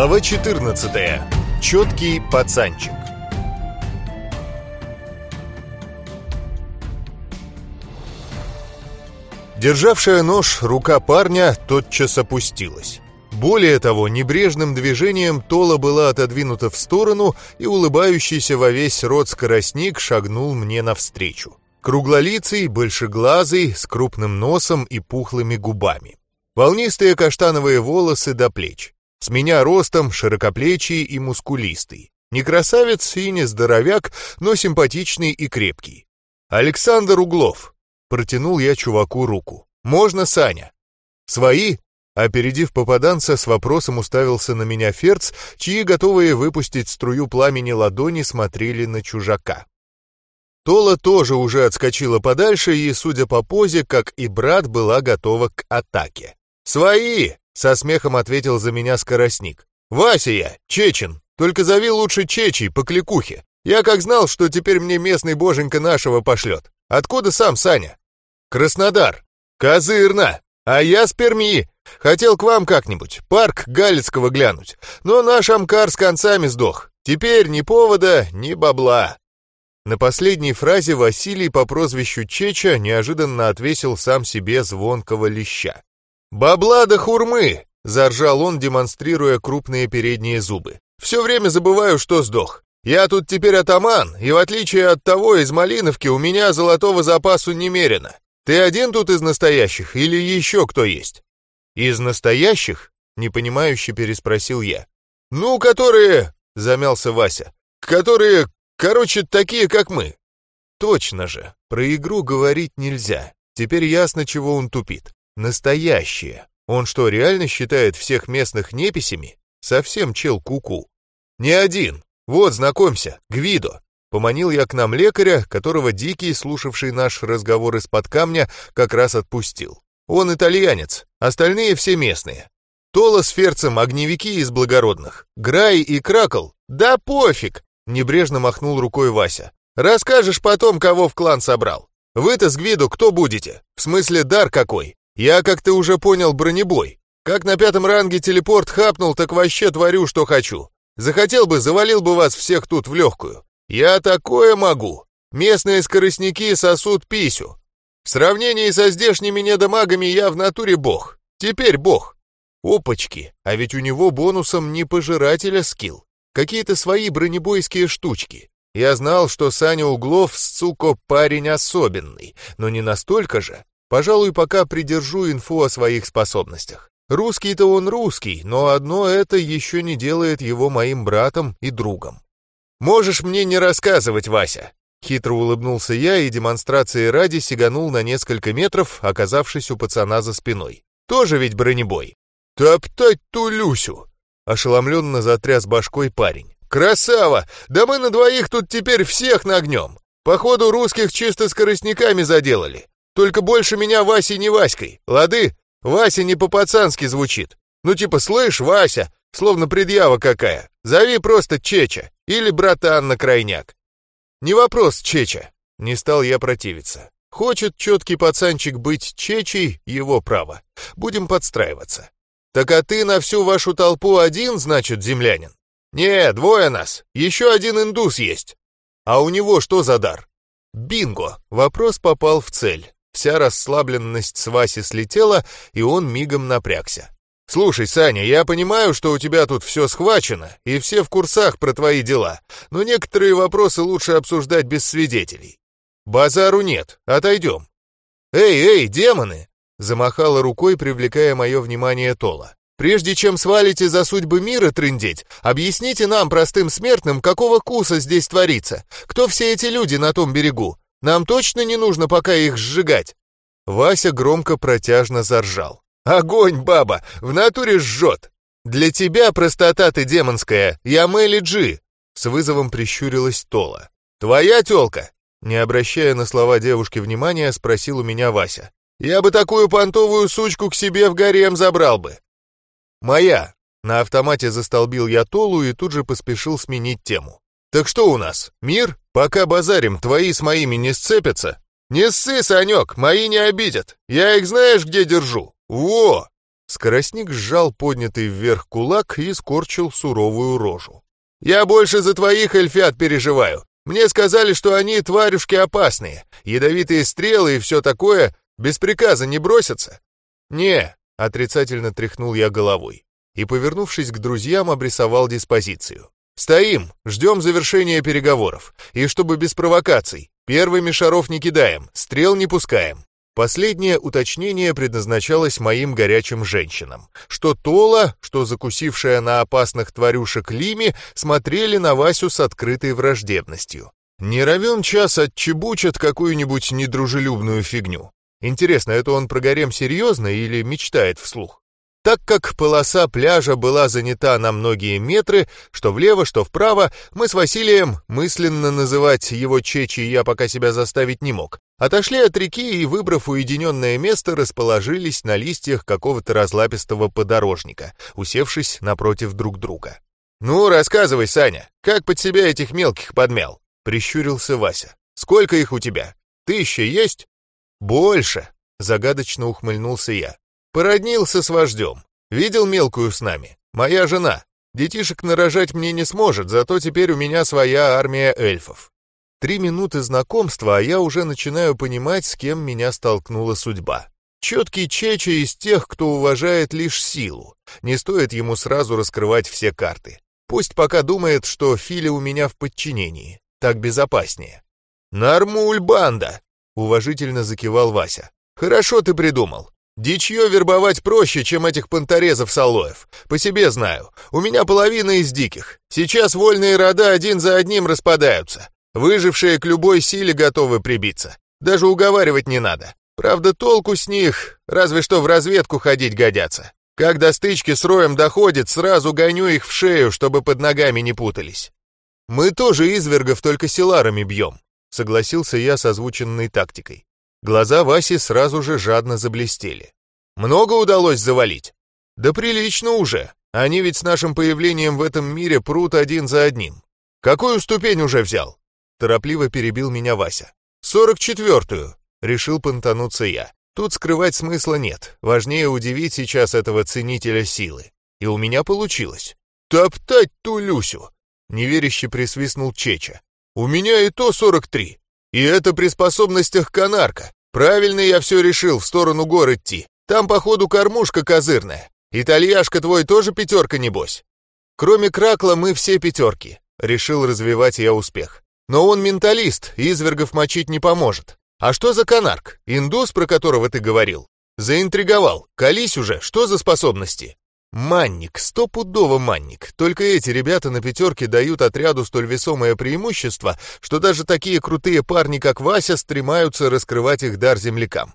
Глава 14. Четкий пацанчик. Державшая нож рука парня тотчас опустилась. Более того, небрежным движением Тола была отодвинута в сторону, и улыбающийся во весь рот скоростник шагнул мне навстречу. Круглолицый, большеглазый, с крупным носом и пухлыми губами. Волнистые каштановые волосы до плеч. С меня ростом, широкоплечий и мускулистый. Не красавец и не здоровяк, но симпатичный и крепкий. Александр Углов. Протянул я чуваку руку. «Можно, Саня?» «Свои?» Опередив попаданца, с вопросом уставился на меня Ферц, чьи, готовые выпустить струю пламени ладони, смотрели на чужака. Тола тоже уже отскочила подальше и, судя по позе, как и брат, была готова к атаке. «Свои!» — со смехом ответил за меня скоростник. «Вася я, Чечин, только зови лучше Чечий по кликухе. Я как знал, что теперь мне местный боженька нашего пошлет. Откуда сам Саня?» «Краснодар». «Козырно! А я с Перми. Хотел к вам как-нибудь, парк Галицкого глянуть. Но наш Амкар с концами сдох. Теперь ни повода, ни бабла». На последней фразе Василий по прозвищу Чеча неожиданно отвесил сам себе звонкого леща. «Бабла да хурмы!» — заржал он, демонстрируя крупные передние зубы. «Все время забываю, что сдох. Я тут теперь атаман, и в отличие от того из Малиновки у меня золотого запасу немерено. Ты один тут из настоящих или еще кто есть?» «Из настоящих?» — непонимающе переспросил я. «Ну, которые...» — замялся Вася. «Которые, короче, такие, как мы». «Точно же, про игру говорить нельзя. Теперь ясно, чего он тупит. Настоящие. Он что, реально считает всех местных неписями? Совсем чел куку. -ку. Не один. Вот, знакомься, Гвидо. Поманил я к нам лекаря, которого Дикий, слушавший наш разговор из-под камня, как раз отпустил. Он итальянец, остальные все местные. Тола с Ферцем огневики из благородных. Грай и Кракл. Да пофиг! Небрежно махнул рукой Вася. Расскажешь потом, кого в клан собрал. Вы-то с Гвиду кто будете? В смысле дар какой? Я, как ты уже понял, бронебой. Как на пятом ранге телепорт хапнул, так вообще творю, что хочу. Захотел бы, завалил бы вас всех тут в легкую. Я такое могу. Местные скоростники сосут писю. В сравнении со здешними недомагами я в натуре бог. Теперь бог. Опачки, а ведь у него бонусом не пожирателя скилл. Какие-то свои бронебойские штучки. Я знал, что Саня Углов, сука, парень особенный, но не настолько же. Пожалуй, пока придержу инфу о своих способностях. Русский-то он русский, но одно это еще не делает его моим братом и другом. «Можешь мне не рассказывать, Вася!» Хитро улыбнулся я и демонстрацией ради сиганул на несколько метров, оказавшись у пацана за спиной. «Тоже ведь бронебой!» «Топтать ту Люсю!» Ошеломленно затряс башкой парень. «Красава! Да мы на двоих тут теперь всех нагнем! Походу, русских чисто скоростниками заделали. Только больше меня Васей не Васькой, лады? Вася не по-пацански звучит. Ну типа, слышь, Вася, словно предъява какая. Зови просто Чеча или братан на крайняк. Не вопрос, Чеча. Не стал я противиться. Хочет четкий пацанчик быть Чечей, его право. Будем подстраиваться. Так а ты на всю вашу толпу один, значит, землянин? Не, двое нас. Еще один индус есть. А у него что за дар? Бинго! Вопрос попал в цель. Вся расслабленность с Васи слетела, и он мигом напрягся. «Слушай, Саня, я понимаю, что у тебя тут все схвачено, и все в курсах про твои дела, но некоторые вопросы лучше обсуждать без свидетелей. Базару нет, отойдем». «Эй, эй, демоны!» — замахала рукой, привлекая мое внимание Тола. «Прежде чем свалите за судьбы мира трындеть, объясните нам, простым смертным, какого куса здесь творится, кто все эти люди на том берегу. Нам точно не нужно пока их сжигать?» Вася громко протяжно заржал. Огонь, баба, в натуре жжет. Для тебя простота ты демонская, я Мэли Джи. С вызовом прищурилась Тола. Твоя тёлка? Не обращая на слова девушки внимания, спросил у меня Вася. Я бы такую понтовую сучку к себе в гарем забрал бы. Моя. На автомате застолбил я Толу и тут же поспешил сменить тему. Так что у нас, мир? Пока базарим, твои с моими не сцепятся? Не ссы, Санек, мои не обидят. Я их знаешь где держу? «Во!» Скоростник сжал поднятый вверх кулак и скорчил суровую рожу. «Я больше за твоих эльфят переживаю. Мне сказали, что они тварюшки опасные, ядовитые стрелы и все такое, без приказа не бросятся». «Не», — отрицательно тряхнул я головой и, повернувшись к друзьям, обрисовал диспозицию. «Стоим, ждем завершения переговоров, и чтобы без провокаций, первыми шаров не кидаем, стрел не пускаем. Последнее уточнение предназначалось моим горячим женщинам, что Тола, что закусившая на опасных тварюшек Лими, смотрели на Васю с открытой враждебностью. Не равен час отчебучат какую-нибудь недружелюбную фигню. Интересно, это он про гарем серьезно или мечтает вслух? Так как полоса пляжа была занята на многие метры, что влево, что вправо, мы с Василием, мысленно называть его Чечи я пока себя заставить не мог, отошли от реки и, выбрав уединенное место, расположились на листьях какого-то разлапистого подорожника, усевшись напротив друг друга. «Ну, рассказывай, Саня, как под себя этих мелких подмял?» — прищурился Вася. «Сколько их у тебя? Тысяча есть?» «Больше!» — загадочно ухмыльнулся я. Породнился с вождем. Видел мелкую с нами. Моя жена. Детишек нарожать мне не сможет, зато теперь у меня своя армия эльфов. Три минуты знакомства, а я уже начинаю понимать, с кем меня столкнула судьба. Четкий Чеча из тех, кто уважает лишь силу. Не стоит ему сразу раскрывать все карты. Пусть пока думает, что Филя у меня в подчинении. Так безопаснее. «Нормуль банда!» — уважительно закивал Вася. «Хорошо ты придумал. Дичье вербовать проще, чем этих понторезов-салоев. По себе знаю. У меня половина из диких. Сейчас вольные рода один за одним распадаются. Выжившие к любой силе готовы прибиться. Даже уговаривать не надо. Правда, толку с них, разве что в разведку ходить годятся. Как до стычки с роем доходит, сразу гоню их в шею, чтобы под ногами не путались. Мы тоже извергов только силарами бьем, согласился я с озвученной тактикой. Глаза Васи сразу же жадно заблестели. «Много удалось завалить?» «Да прилично уже. Они ведь с нашим появлением в этом мире прут один за одним. Какую ступень уже взял?» Торопливо перебил меня Вася. «Сорок четвертую», — решил понтануться я. Тут скрывать смысла нет. Важнее удивить сейчас этого ценителя силы. И у меня получилось. «Топтать ту Люсю!» — неверяще присвистнул Чеча. «У меня и то сорок три. И это при способностях канарка. Правильно я все решил в сторону гор идти. Там, походу, кормушка козырная. Итальяшка твой тоже пятерка, небось? Кроме Кракла мы все пятерки. Решил развивать я успех. Но он менталист, извергов мочить не поможет. А что за канарк? Индус, про которого ты говорил? Заинтриговал. Колись уже, что за способности? Манник, стопудово манник. Только эти ребята на пятерке дают отряду столь весомое преимущество, что даже такие крутые парни, как Вася, стремаются раскрывать их дар землякам.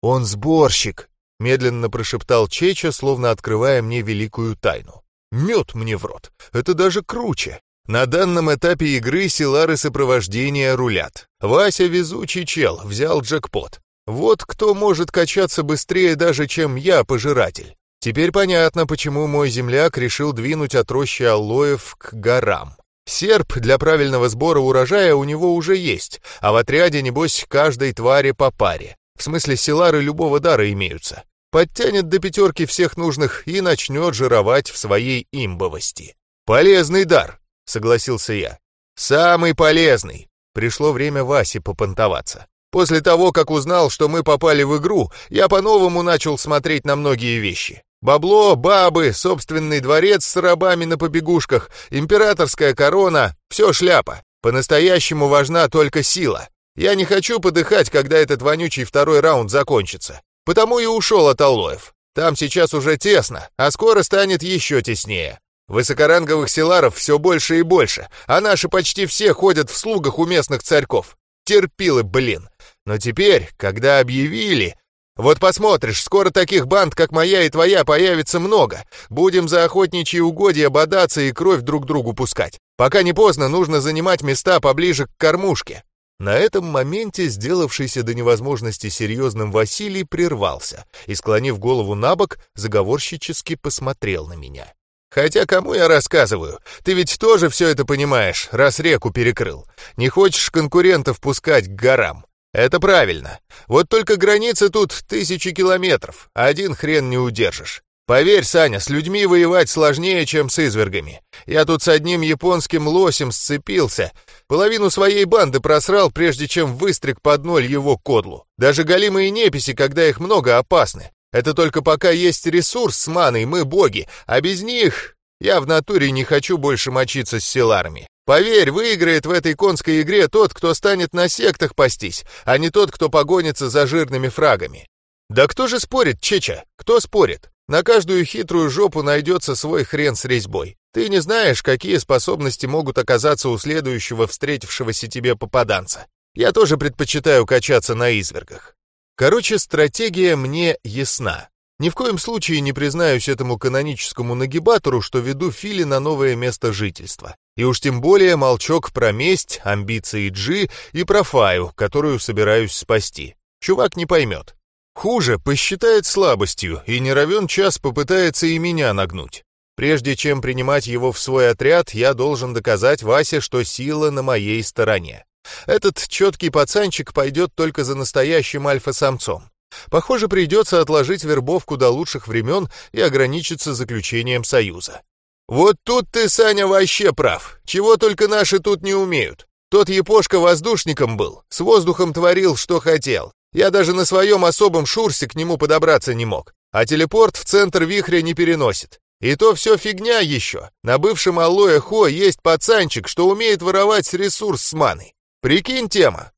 «Он сборщик», — медленно прошептал Чеча, словно открывая мне великую тайну. «Мед мне в рот. Это даже круче. На данном этапе игры силары сопровождения рулят. Вася везучий чел, взял джекпот. Вот кто может качаться быстрее даже, чем я, пожиратель. Теперь понятно, почему мой земляк решил двинуть от рощи аллоев к горам. Серп для правильного сбора урожая у него уже есть, а в отряде, небось, каждой твари по паре. В смысле, селары любого дара имеются. Подтянет до пятерки всех нужных и начнет жировать в своей имбовости. «Полезный дар», — согласился я. «Самый полезный». Пришло время Васе попонтоваться. После того, как узнал, что мы попали в игру, я по-новому начал смотреть на многие вещи. Бабло, бабы, собственный дворец с рабами на побегушках, императорская корона — все шляпа. По-настоящему важна только сила. Я не хочу подыхать, когда этот вонючий второй раунд закончится. Потому и ушел от Аллоев. Там сейчас уже тесно, а скоро станет еще теснее. Высокоранговых селаров все больше и больше, а наши почти все ходят в слугах у местных царьков. Терпилы, блин. Но теперь, когда объявили, вот посмотришь, скоро таких банд, как моя и твоя, появится много. Будем за охотничьи угодья бодаться и кровь друг другу пускать. Пока не поздно, нужно занимать места поближе к кормушке». На этом моменте сделавшийся до невозможности серьезным Василий прервался и, склонив голову на бок, заговорщически посмотрел на меня. «Хотя кому я рассказываю? Ты ведь тоже все это понимаешь, раз реку перекрыл. Не хочешь конкурентов пускать к горам. Это правильно. Вот только границы тут тысячи километров, один хрен не удержишь. Поверь, Саня, с людьми воевать сложнее, чем с извергами. Я тут с одним японским лосем сцепился. Половину своей банды просрал, прежде чем выстриг под ноль его кодлу. Даже голимые неписи, когда их много, опасны. Это только пока есть ресурс с маной, мы боги, а без них я в натуре не хочу больше мочиться с селарами. Поверь, выиграет в этой конской игре тот, кто станет на сектах пастись, а не тот, кто погонится за жирными фрагами. Да кто же спорит, Чеча? Кто спорит? На каждую хитрую жопу найдется свой хрен с резьбой. Ты не знаешь, какие способности могут оказаться у следующего встретившегося тебе попаданца. Я тоже предпочитаю качаться на извергах. Короче, стратегия мне ясна. Ни в коем случае не признаюсь этому каноническому нагибатору, что веду Фили на новое место жительства. И уж тем более молчок про месть, амбиции Джи и про Фаю, которую собираюсь спасти. Чувак не поймет. Хуже, посчитает слабостью и не равен час попытается и меня нагнуть. Прежде чем принимать его в свой отряд, я должен доказать Васе, что сила на моей стороне. Этот четкий пацанчик пойдет только за настоящим альфа-самцом. Похоже, придется отложить вербовку до лучших времен и ограничиться заключением союза. Вот тут ты, Саня, вообще прав. Чего только наши тут не умеют. Тот япошка воздушником был, с воздухом творил, что хотел. Я даже на своем особом шурсе к нему подобраться не мог. А телепорт в центр вихря не переносит. И то все фигня еще. На бывшем алоэ Хо есть пацанчик, что умеет воровать ресурс с маной. Прикинь тема.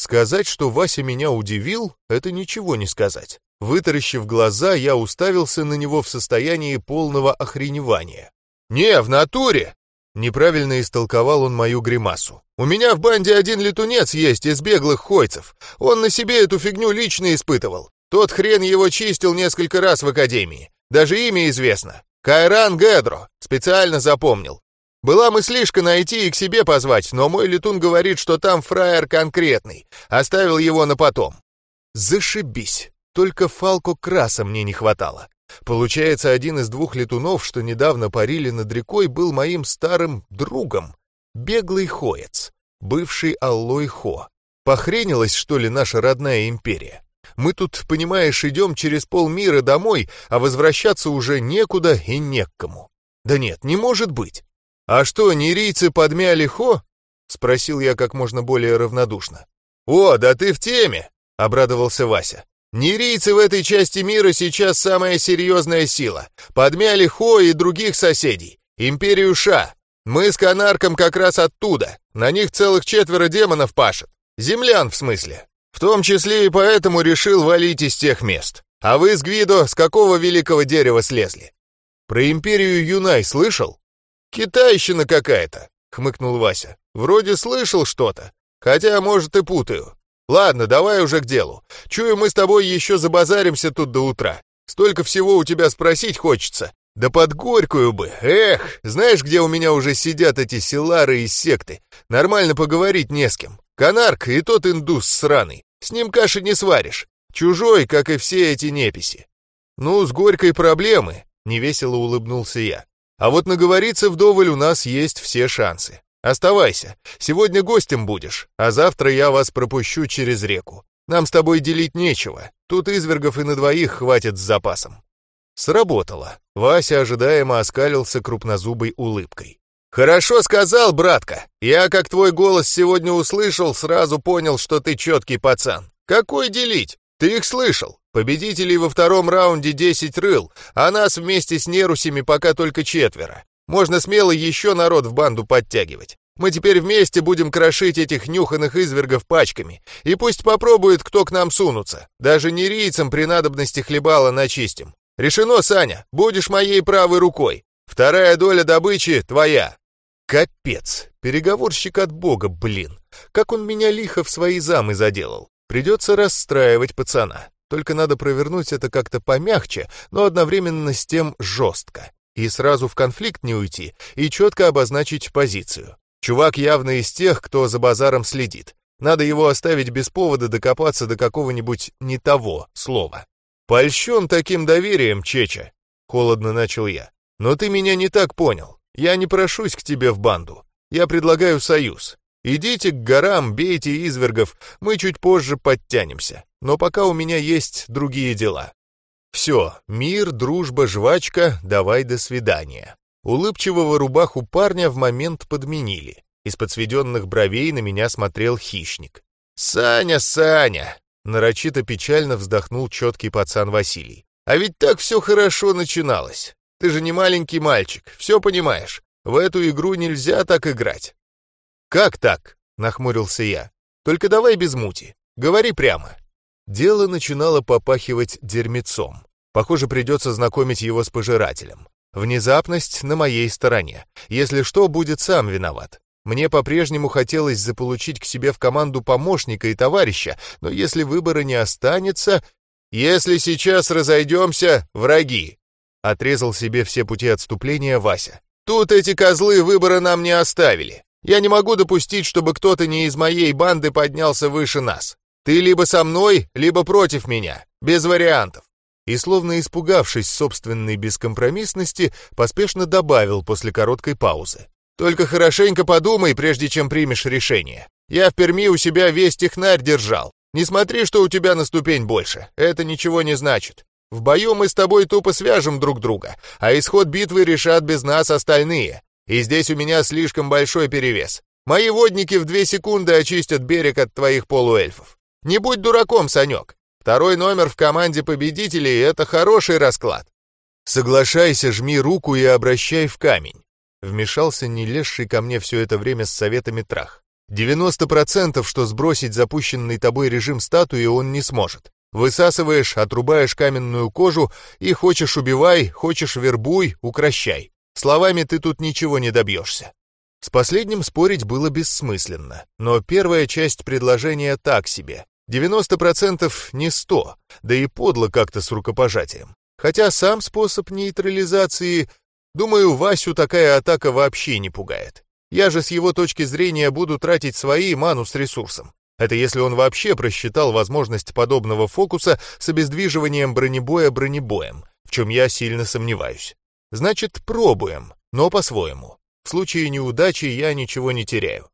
Сказать, что Вася меня удивил, это ничего не сказать. Вытаращив глаза, я уставился на него в состоянии полного охреневания. «Не, в натуре!» Неправильно истолковал он мою гримасу. «У меня в банде один летунец есть из беглых хойцев. Он на себе эту фигню лично испытывал. Тот хрен его чистил несколько раз в академии. Даже имя известно. Кайран Гедро. Специально запомнил. Была мыслишка найти и к себе позвать, но мой летун говорит, что там фраер конкретный. Оставил его на потом. Зашибись. Только Фалко Краса мне не хватало. Получается, один из двух летунов, что недавно парили над рекой, был моим старым другом. Беглый хоец, бывший Аллой Хо. Похренилась, что ли, наша родная империя? Мы тут, понимаешь, идем через полмира домой, а возвращаться уже некуда и не к кому. Да нет, не может быть. А что, нерийцы подмяли Хо? Спросил я как можно более равнодушно. «О, да ты в теме!» — обрадовался Вася. Нерийцы в этой части мира сейчас самая серьезная сила. Подмяли Хо и других соседей. Империю Ша. Мы с Канарком как раз оттуда. На них целых четверо демонов пашет. Землян, в смысле. В том числе и поэтому решил валить из тех мест. А вы с Гвидо с какого великого дерева слезли? Про империю Юнай слышал? Китайщина какая-то, хмыкнул Вася. Вроде слышал что-то. Хотя, может, и путаю. Ладно, давай уже к делу. Чую, мы с тобой еще забазаримся тут до утра. Столько всего у тебя спросить хочется. Да под горькую бы. Эх, знаешь, где у меня уже сидят эти селары из секты? Нормально поговорить не с кем. Канарк и тот индус сраный. С ним каши не сваришь. Чужой, как и все эти неписи. Ну, с горькой проблемы, невесело улыбнулся я. А вот наговориться вдоволь у нас есть все шансы. Оставайся, сегодня гостем будешь, а завтра я вас пропущу через реку. Нам с тобой делить нечего, тут извергов и на двоих хватит с запасом». Сработало. Вася ожидаемо оскалился крупнозубой улыбкой. «Хорошо сказал, братка. Я, как твой голос сегодня услышал, сразу понял, что ты четкий пацан. Какой делить? Ты их слышал. Победителей во втором раунде десять рыл, а нас вместе с нерусями пока только четверо. Можно смело еще народ в банду подтягивать. Мы теперь вместе будем крошить этих нюханых извергов пачками. И пусть попробует, кто к нам сунуться. Даже нерийцам при надобности хлебала начистим. Решено, Саня, будешь моей правой рукой. Вторая доля добычи твоя. Капец, переговорщик от бога, блин. Как он меня лихо в свои замы заделал. Придется расстраивать пацана. Только надо провернуть это как-то помягче, но одновременно с тем жестко. И сразу в конфликт не уйти, и четко обозначить позицию. Чувак явно из тех, кто за базаром следит. Надо его оставить без повода докопаться до какого-нибудь не того слова. «Польщен таким доверием, Чеча», — холодно начал я. «Но ты меня не так понял. Я не прошусь к тебе в банду. Я предлагаю союз. Идите к горам, бейте извергов, мы чуть позже подтянемся. Но пока у меня есть другие дела. Все, мир, дружба, жвачка, давай до свидания. Улыбчивого рубаху парня в момент подменили. Из подсведенных бровей на меня смотрел хищник. «Саня, Саня!» Нарочито печально вздохнул четкий пацан Василий. «А ведь так все хорошо начиналось. Ты же не маленький мальчик, все понимаешь. В эту игру нельзя так играть». «Как так?» — нахмурился я. «Только давай без мути. Говори прямо». Дело начинало попахивать дерьмецом. Похоже, придется знакомить его с пожирателем. Внезапность на моей стороне. Если что, будет сам виноват. Мне по-прежнему хотелось заполучить к себе в команду помощника и товарища, но если выбора не останется... «Если сейчас разойдемся, враги!» Отрезал себе все пути отступления Вася. «Тут эти козлы выбора нам не оставили. Я не могу допустить, чтобы кто-то не из моей банды поднялся выше нас. Ты либо со мной, либо против меня. Без вариантов и, словно испугавшись собственной бескомпромиссности, поспешно добавил после короткой паузы. «Только хорошенько подумай, прежде чем примешь решение. Я в Перми у себя весь технарь держал. Не смотри, что у тебя на ступень больше. Это ничего не значит. В бою мы с тобой тупо свяжем друг друга, а исход битвы решат без нас остальные. И здесь у меня слишком большой перевес. Мои водники в две секунды очистят берег от твоих полуэльфов. Не будь дураком, Санек. Второй номер в команде победителей — это хороший расклад. Соглашайся, жми руку и обращай в камень. Вмешался не лезший ко мне все это время с советами трах. 90% что сбросить запущенный тобой режим статуи он не сможет. Высасываешь, отрубаешь каменную кожу и хочешь убивай, хочешь вербуй, укращай. Словами ты тут ничего не добьешься. С последним спорить было бессмысленно, но первая часть предложения так себе. 90% не 100, да и подло как-то с рукопожатием. Хотя сам способ нейтрализации, думаю, Васю такая атака вообще не пугает. Я же с его точки зрения буду тратить свои ману с ресурсом. Это если он вообще просчитал возможность подобного фокуса с обездвиживанием бронебоя бронебоем, в чем я сильно сомневаюсь. Значит, пробуем, но по-своему. В случае неудачи я ничего не теряю.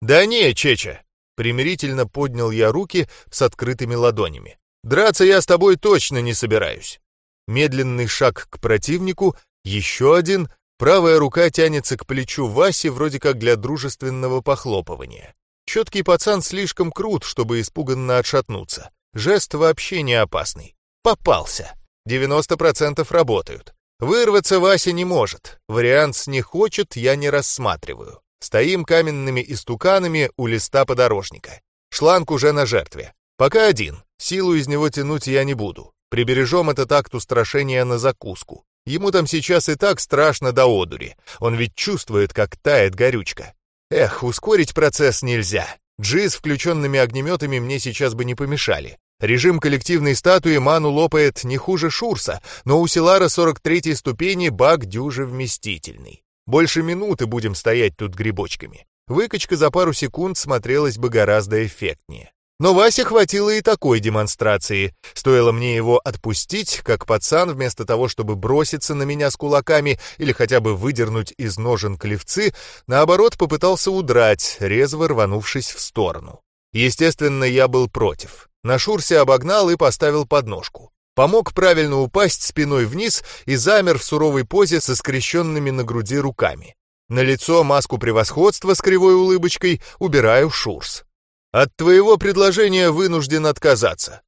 «Да не, Чеча, Примирительно поднял я руки с открытыми ладонями. «Драться я с тобой точно не собираюсь». Медленный шаг к противнику, еще один, правая рука тянется к плечу Васи вроде как для дружественного похлопывания. Четкий пацан слишком крут, чтобы испуганно отшатнуться. Жест вообще не опасный. Попался. 90% работают. Вырваться Вася не может. Вариант с «не хочет» я не рассматриваю. Стоим каменными истуканами у листа подорожника. Шланг уже на жертве. Пока один. Силу из него тянуть я не буду. Прибережем этот акт устрашения на закуску. Ему там сейчас и так страшно до одури. Он ведь чувствует, как тает горючка. Эх, ускорить процесс нельзя. Джи с включенными огнеметами мне сейчас бы не помешали. Режим коллективной статуи ману лопает не хуже Шурса, но у Силара 43-й ступени баг дюже вместительный. Больше минуты будем стоять тут грибочками. Выкачка за пару секунд смотрелась бы гораздо эффектнее. Но Васе хватило и такой демонстрации. Стоило мне его отпустить, как пацан, вместо того, чтобы броситься на меня с кулаками или хотя бы выдернуть из ножен клевцы, наоборот попытался удрать, резво рванувшись в сторону. Естественно, я был против. На шурсе обогнал и поставил подножку помог правильно упасть спиной вниз и замер в суровой позе со скрещенными на груди руками. На лицо маску превосходства с кривой улыбочкой убираю Шурс. «От твоего предложения вынужден отказаться».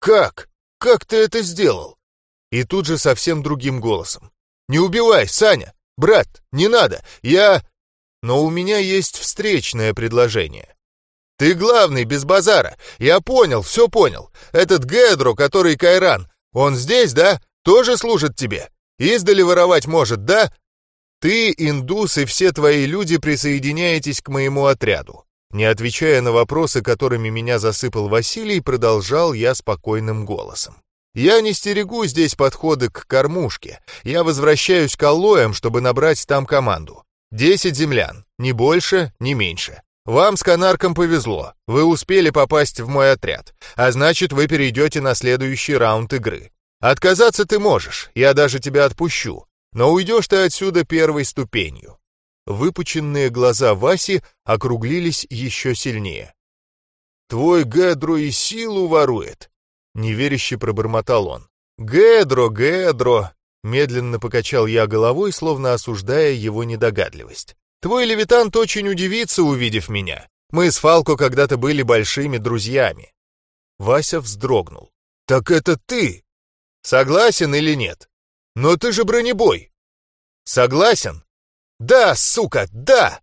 «Как? Как ты это сделал?» И тут же совсем другим голосом. «Не убивай, Саня! Брат, не надо! Я...» «Но у меня есть встречное предложение». «Ты главный, без базара. Я понял, все понял. Этот Гедро, который Кайран, он здесь, да? Тоже служит тебе? Издали воровать может, да? Ты, индус и все твои люди присоединяетесь к моему отряду. Не отвечая на вопросы, которыми меня засыпал Василий, продолжал я спокойным голосом. Я не стерегу здесь подходы к кормушке. Я возвращаюсь к аллоям, чтобы набрать там команду. Десять землян, ни больше, ни меньше. Вам с Канарком повезло, вы успели попасть в мой отряд, а значит, вы перейдете на следующий раунд игры. Отказаться ты можешь, я даже тебя отпущу, но уйдешь ты отсюда первой ступенью. Выпученные глаза Васи округлились еще сильнее. «Твой Гедро и силу ворует!» — неверяще пробормотал он. «Гедро, Гедро!» — медленно покачал я головой, словно осуждая его недогадливость. «Твой левитант очень удивится, увидев меня. Мы с Фалко когда-то были большими друзьями». Вася вздрогнул. «Так это ты! Согласен или нет? Но ты же бронебой!» «Согласен?» «Да, сука, да!»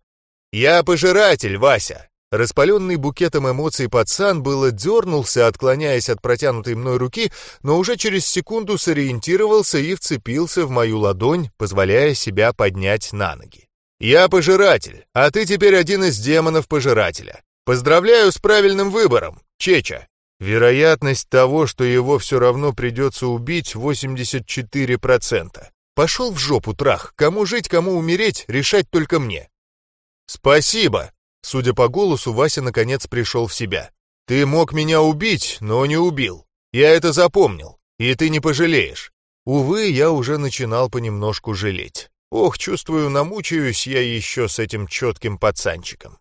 «Я пожиратель, Вася!» Распаленный букетом эмоций пацан было дернулся, отклоняясь от протянутой мной руки, но уже через секунду сориентировался и вцепился в мою ладонь, позволяя себя поднять на ноги. «Я пожиратель, а ты теперь один из демонов пожирателя. Поздравляю с правильным выбором, Чеча!» Вероятность того, что его все равно придется убить, 84%. Пошел в жопу, трах. Кому жить, кому умереть, решать только мне. Спасибо. Судя по голосу, Вася наконец пришел в себя. Ты мог меня убить, но не убил. Я это запомнил. И ты не пожалеешь. Увы, я уже начинал понемножку жалеть. Ох, чувствую, намучаюсь я еще с этим четким пацанчиком.